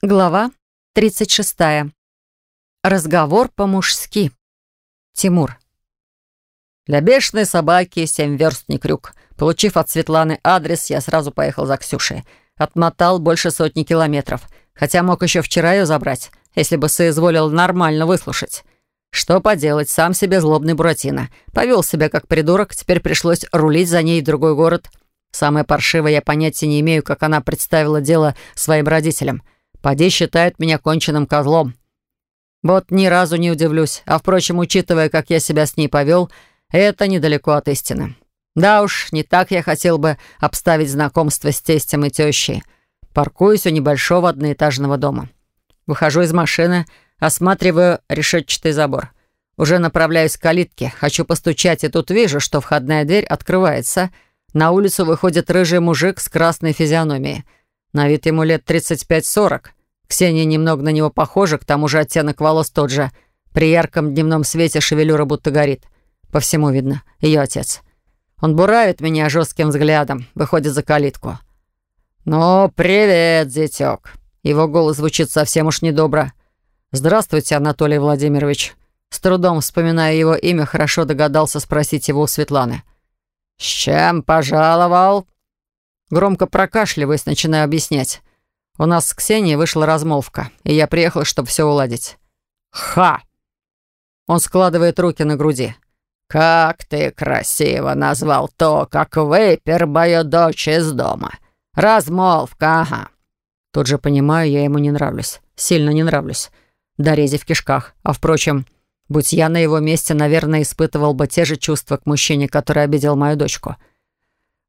Глава 36. Разговор по-мужски. Тимур. Для бешеной собаки семь верст не крюк. Получив от Светланы адрес, я сразу поехал за Ксюшей. Отмотал больше сотни километров. Хотя мог еще вчера ее забрать, если бы соизволил нормально выслушать. Что поделать, сам себе злобный Буратино. Повел себя как придурок, теперь пришлось рулить за ней в другой город. Самое паршивое, я понятия не имею, как она представила дело своим родителям — Поди считает меня конченным козлом. Вот ни разу не удивлюсь. А, впрочем, учитывая, как я себя с ней повел, это недалеко от истины. Да уж, не так я хотел бы обставить знакомство с тестем и тещей. Паркуюсь у небольшого одноэтажного дома. Выхожу из машины, осматриваю решетчатый забор. Уже направляюсь к калитке, хочу постучать, и тут вижу, что входная дверь открывается. На улицу выходит рыжий мужик с красной физиономией — на вид ему лет 35-40. Ксения немного на него похожа, к тому же оттенок волос тот же. При ярком дневном свете шевелюра будто горит. По всему видно. Ее отец. Он буравит меня жестким взглядом, выходит за калитку. «Ну, привет, зятек!» Его голос звучит совсем уж недобро. «Здравствуйте, Анатолий Владимирович». С трудом вспоминая его имя, хорошо догадался спросить его у Светланы. «С чем пожаловал?» Громко прокашливаясь, начинаю объяснять. У нас с Ксенией вышла размолвка, и я приехал, чтобы все уладить. «Ха!» Он складывает руки на груди. «Как ты красиво назвал то, как выпер мою дочь из дома. Размолвка, ага». Тут же понимаю, я ему не нравлюсь. Сильно не нравлюсь. Дорези в кишках. А впрочем, будь я на его месте, наверное, испытывал бы те же чувства к мужчине, который обидел мою дочку.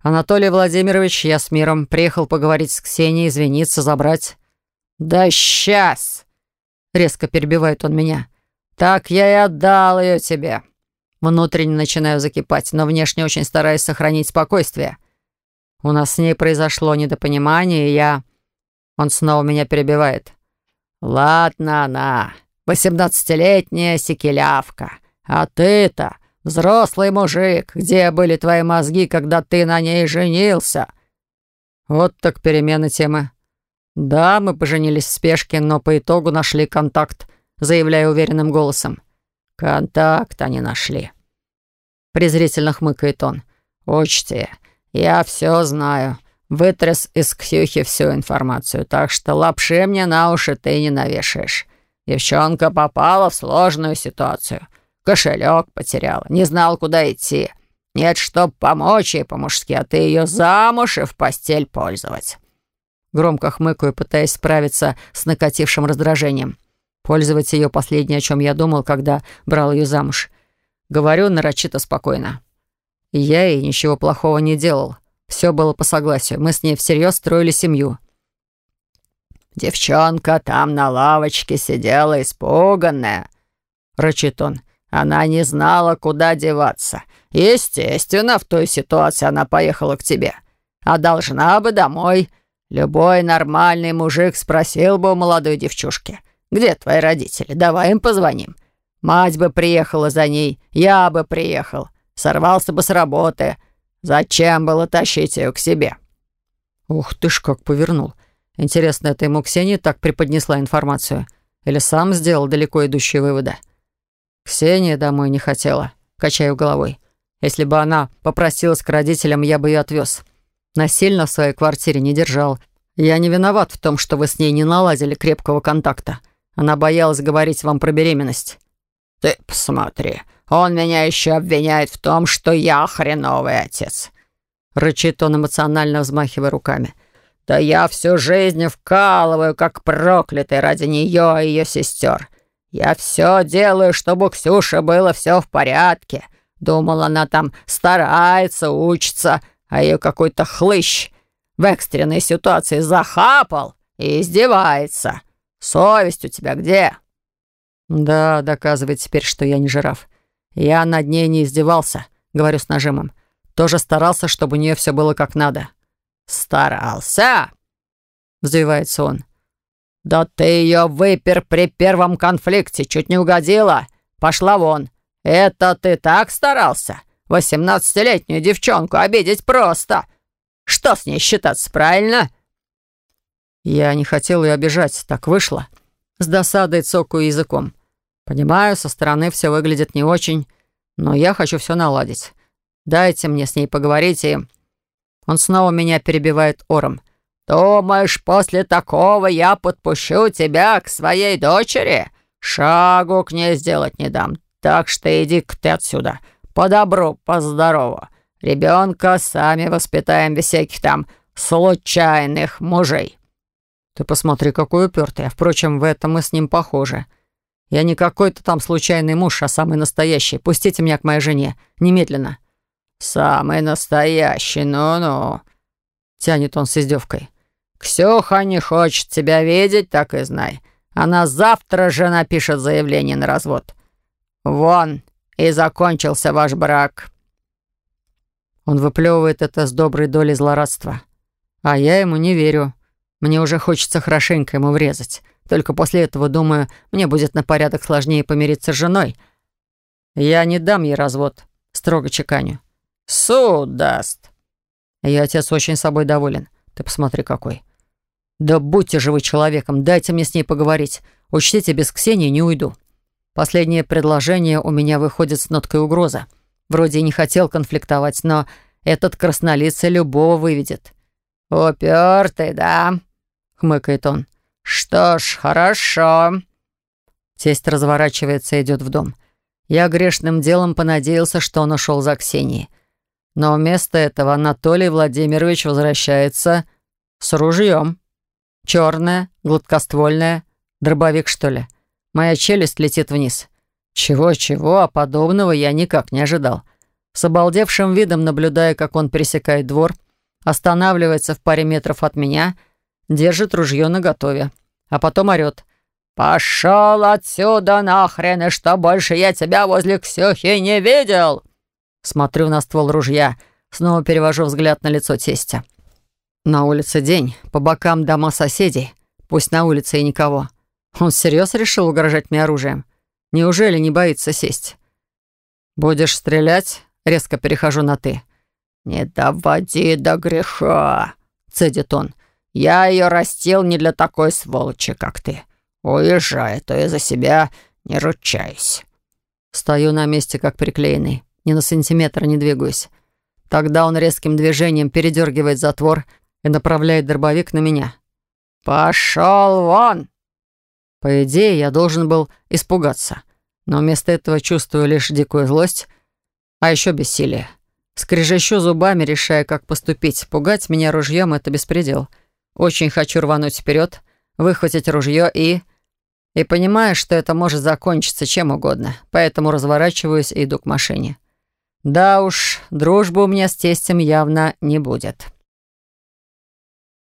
«Анатолий Владимирович, я с миром. Приехал поговорить с Ксенией, извиниться, забрать». «Да сейчас!» — резко перебивает он меня. «Так я и отдал ее тебе». Внутренне начинаю закипать, но внешне очень стараюсь сохранить спокойствие. У нас с ней произошло недопонимание, и я... Он снова меня перебивает. «Ладно она, восемнадцатилетняя секелявка, а ты-то Взрослый мужик, где были твои мозги, когда ты на ней женился?» Вот так перемена темы. «Да, мы поженились в спешке, но по итогу нашли контакт», заявляю уверенным голосом. «Контакт они нашли». Презрительно хмыкает он. «Учти, я все знаю. Вытряс из Ксюхи всю информацию, так что лапши мне на уши ты не навешаешь. Девчонка попала в сложную ситуацию». Кошелек потеряла, не знал, куда идти. Нет, чтоб помочь ей по-мужски, а ты ее замуж и в постель пользовать». Громко хмыкаю, пытаясь справиться с накатившим раздражением. Пользовать ее последнее, о чем я думал, когда брал ее замуж. Говорю нарочито спокойно. Я ей ничего плохого не делал. Все было по согласию. Мы с ней всерьез строили семью. «Девчонка там на лавочке сидела испуганная», — рычит он. Она не знала, куда деваться. Естественно, в той ситуации она поехала к тебе. А должна бы домой. Любой нормальный мужик спросил бы у молодой девчушки. «Где твои родители? Давай им позвоним». Мать бы приехала за ней, я бы приехал. Сорвался бы с работы. Зачем было тащить ее к себе?» «Ух ты ж, как повернул. Интересно, это ему Ксения так преподнесла информацию? Или сам сделал далеко идущие выводы?» «Ксения домой не хотела», — качаю головой. «Если бы она попросилась к родителям, я бы ее отвез. Насильно в своей квартире не держал. Я не виноват в том, что вы с ней не наладили крепкого контакта. Она боялась говорить вам про беременность». «Ты посмотри, он меня еще обвиняет в том, что я хреновый отец», — рычит он, эмоционально взмахивая руками. «Да я всю жизнь вкалываю, как проклятый ради нее и ее сестер. «Я все делаю, чтобы у Ксюши было все в порядке. Думала, она там старается, учится, а ее какой-то хлыщ в экстренной ситуации захапал и издевается. Совесть у тебя где?» «Да, доказывает теперь, что я не жираф. Я над ней не издевался», — говорю с нажимом. «Тоже старался, чтобы у нее все было как надо». «Старался?» — взвивается он. «Да ты ее выпер при первом конфликте, чуть не угодила. Пошла вон. Это ты так старался? Восемнадцатилетнюю девчонку обидеть просто. Что с ней считаться, правильно?» Я не хотел ее обижать, так вышло. С досадой цокаю языком. Понимаю, со стороны все выглядит не очень, но я хочу все наладить. Дайте мне с ней поговорить и... Он снова меня перебивает ором. «Думаешь, после такого я подпущу тебя к своей дочери? Шагу к ней сделать не дам. Так что иди-ка ты отсюда. По добру, по здорову. Ребенка сами воспитаем без всяких там случайных мужей». «Ты посмотри, какой упертый. А, впрочем, в этом мы с ним похожи. Я не какой-то там случайный муж, а самый настоящий. Пустите меня к моей жене. Немедленно». «Самый настоящий, ну-ну», — тянет он с издевкой. «Ксюха не хочет тебя видеть, так и знай. Она завтра же напишет заявление на развод. Вон, и закончился ваш брак». Он выплевывает это с доброй долей злорадства. А я ему не верю. Мне уже хочется хорошенько ему врезать. Только после этого, думаю, мне будет на порядок сложнее помириться с женой. Я не дам ей развод, строго чеканю. Суд даст. Ее отец очень собой доволен. Ты посмотри, какой. Да будьте же вы человеком, дайте мне с ней поговорить. Учтите, без Ксении не уйду. Последнее предложение у меня выходит с ноткой угрозы. Вроде и не хотел конфликтовать, но этот краснолицый любого выведет. «Упертый, да?» — хмыкает он. «Что ж, хорошо». Тесть разворачивается и идет в дом. Я грешным делом понадеялся, что он ушел за Ксенией. Но вместо этого Анатолий Владимирович возвращается с ружьем. Черное, гладкоствольное, дробовик, что ли. Моя челюсть летит вниз. Чего-чего, а подобного я никак не ожидал. С обалдевшим видом, наблюдая, как он пересекает двор, останавливается в паре метров от меня, держит ружье наготове, а потом орёт. «Пошел отсюда нахрен, и что больше я тебя возле Ксюхи не видел!» Смотрю на ствол ружья, снова перевожу взгляд на лицо тестя. На улице день, по бокам дома соседей, пусть на улице и никого. Он всерьез решил угрожать мне оружием? Неужели не боится сесть? «Будешь стрелять?» Резко перехожу на «ты». «Не доводи до греха», — цедит он. «Я ее растил не для такой сволочи, как ты. Уезжай, а то я за себя не ручаюсь». Стою на месте, как приклеенный. Ни на сантиметр не двигаюсь. Тогда он резким движением передергивает затвор и направляет дробовик на меня. «Пошел вон!» По идее, я должен был испугаться. Но вместо этого чувствую лишь дикую злость, а еще бессилие. Скрежещу зубами, решая, как поступить. Пугать меня ружьем — это беспредел. Очень хочу рвануть вперед, выхватить ружье и... И понимаю, что это может закончиться чем угодно, поэтому разворачиваюсь и иду к машине. Да уж, дружбы у меня с тестем явно не будет.